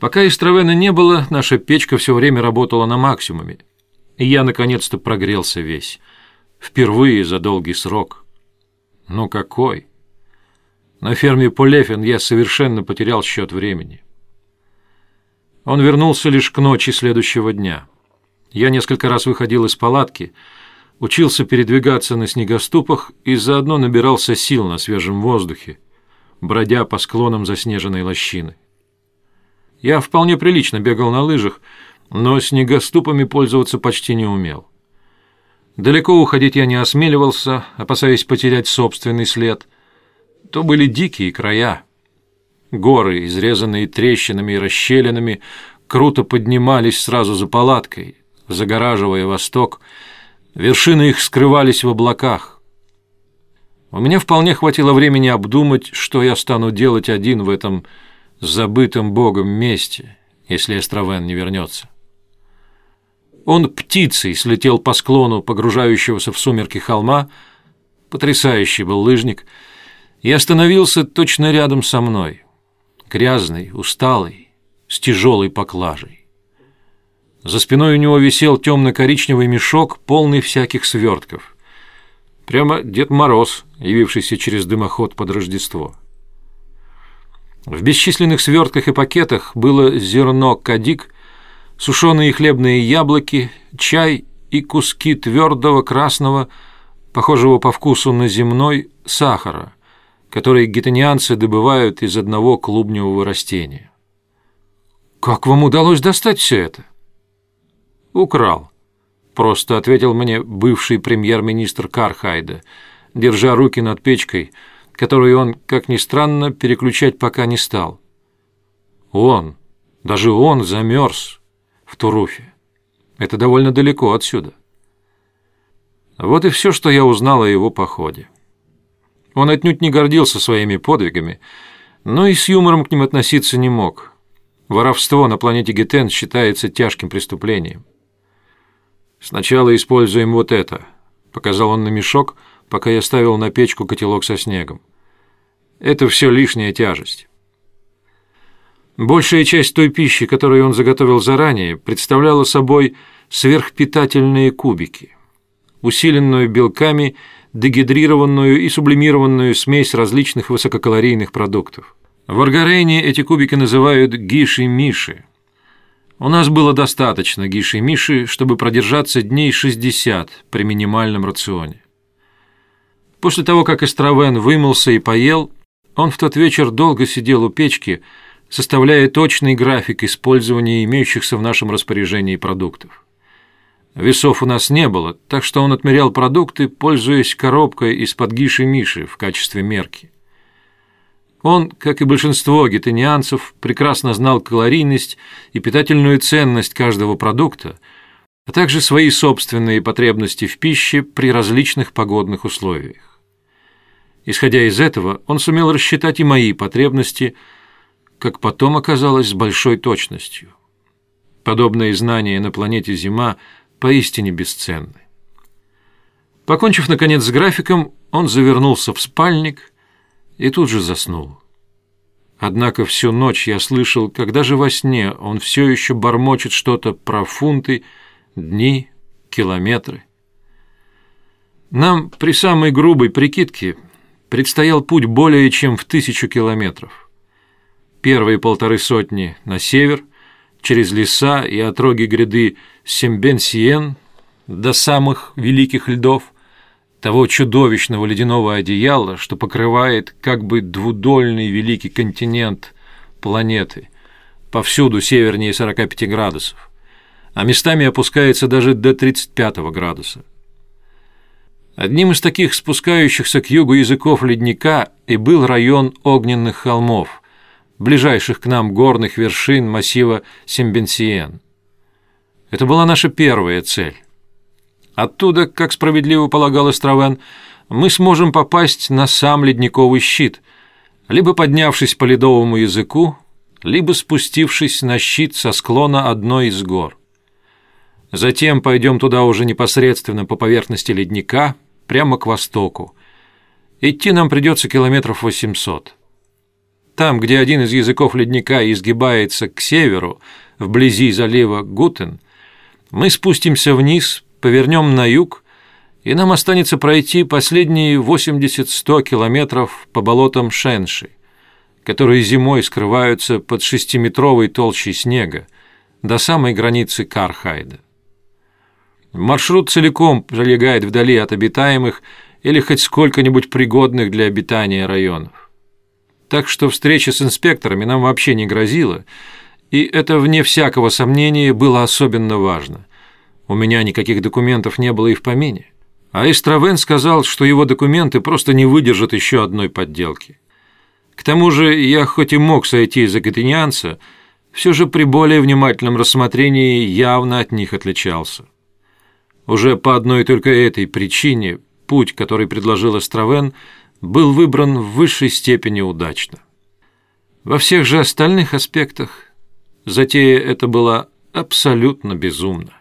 Пока Истравена не было, наша печка все время работала на максимуме, и я наконец-то прогрелся весь. Впервые за долгий срок. Ну какой? На ферме Полефин я совершенно потерял счет времени. Он вернулся лишь к ночи следующего дня. Я несколько раз выходил из палатки, учился передвигаться на снегоступах и заодно набирался сил на свежем воздухе, бродя по склонам заснеженной лощины. Я вполне прилично бегал на лыжах, но снегоступами пользоваться почти не умел. Далеко уходить я не осмеливался, опасаясь потерять собственный след. То были дикие края. Горы, изрезанные трещинами и расщелинами, круто поднимались сразу за палаткой, загораживая восток. Вершины их скрывались в облаках. У меня вполне хватило времени обдумать, что я стану делать один в этом забытом Богом месте, если Эстравен не вернется. Он птицей слетел по склону погружающегося в сумерки холма, потрясающий был лыжник, и остановился точно рядом со мной, грязный, усталый, с тяжелой поклажей. За спиной у него висел темно-коричневый мешок, полный всяких свертков. Прямо Дед Мороз, явившийся через дымоход под Рождество. В бесчисленных свертках и пакетах было зерно кадик сушеные хлебные яблоки, чай и куски твердого красного, похожего по вкусу на земной, сахара, который гетанианцы добывают из одного клубневого растения. «Как вам удалось достать все это?» «Украл», — просто ответил мне бывший премьер-министр Кархайда, держа руки над печкой, которую он, как ни странно, переключать пока не стал. Он, даже он замерз, в Туруфе. Это довольно далеко отсюда. Вот и все, что я узнал о его походе. Он отнюдь не гордился своими подвигами, но и с юмором к ним относиться не мог. Воровство на планете Гетен считается тяжким преступлением. «Сначала используем вот это», — показал он на мешок, пока я ставил на печку котелок со снегом. «Это все лишняя тяжесть». Большая часть той пищи, которую он заготовил заранее, представляла собой сверхпитательные кубики, усиленную белками, дегидрированную и сублимированную смесь различных высококалорийных продуктов. В Аргарейне эти кубики называют гиши-миши. У нас было достаточно гиши-миши, чтобы продержаться дней 60 при минимальном рационе. После того, как Эстравен вымылся и поел, он в тот вечер долго сидел у печки, составляя точный график использования имеющихся в нашем распоряжении продуктов. Весов у нас не было, так что он отмерял продукты, пользуясь коробкой из-под гиши-миши в качестве мерки. Он, как и большинство гетанианцев, прекрасно знал калорийность и питательную ценность каждого продукта, а также свои собственные потребности в пище при различных погодных условиях. Исходя из этого, он сумел рассчитать и мои потребности – как потом оказалось, с большой точностью. Подобные знания на планете Зима поистине бесценны. Покончив, наконец, с графиком, он завернулся в спальник и тут же заснул. Однако всю ночь я слышал, как даже во сне он все еще бормочет что-то про фунты, дни, километры. Нам при самой грубой прикидке предстоял путь более чем в тысячу километров первые полторы сотни на север, через леса и отроги гряды Сембен-Сиен до самых великих льдов, того чудовищного ледяного одеяла, что покрывает как бы двудольный великий континент планеты, повсюду севернее 45 градусов, а местами опускается даже до 35 градуса. Одним из таких спускающихся к югу языков ледника и был район огненных холмов – ближайших к нам горных вершин массива Симбенсиен. Это была наша первая цель. Оттуда, как справедливо полагал Эстравен, мы сможем попасть на сам ледниковый щит, либо поднявшись по ледовому языку, либо спустившись на щит со склона одной из гор. Затем пойдем туда уже непосредственно по поверхности ледника, прямо к востоку. Идти нам придется километров 800. Там, где один из языков ледника изгибается к северу, вблизи залива Гутен, мы спустимся вниз, повернем на юг, и нам останется пройти последние 80-100 километров по болотам Шенши, которые зимой скрываются под шестиметровой толщей снега до самой границы Кархайда. Маршрут целиком пролегает вдали от обитаемых или хоть сколько-нибудь пригодных для обитания районов. Так что встреча с инспекторами нам вообще не грозила, и это, вне всякого сомнения, было особенно важно. У меня никаких документов не было и в помине. А Истравен сказал, что его документы просто не выдержат еще одной подделки. К тому же я хоть и мог сойти за гатинянца, все же при более внимательном рассмотрении явно от них отличался. Уже по одной только этой причине путь, который предложил Островен, был выбран в высшей степени удачно. Во всех же остальных аспектах затея эта была абсолютно безумна.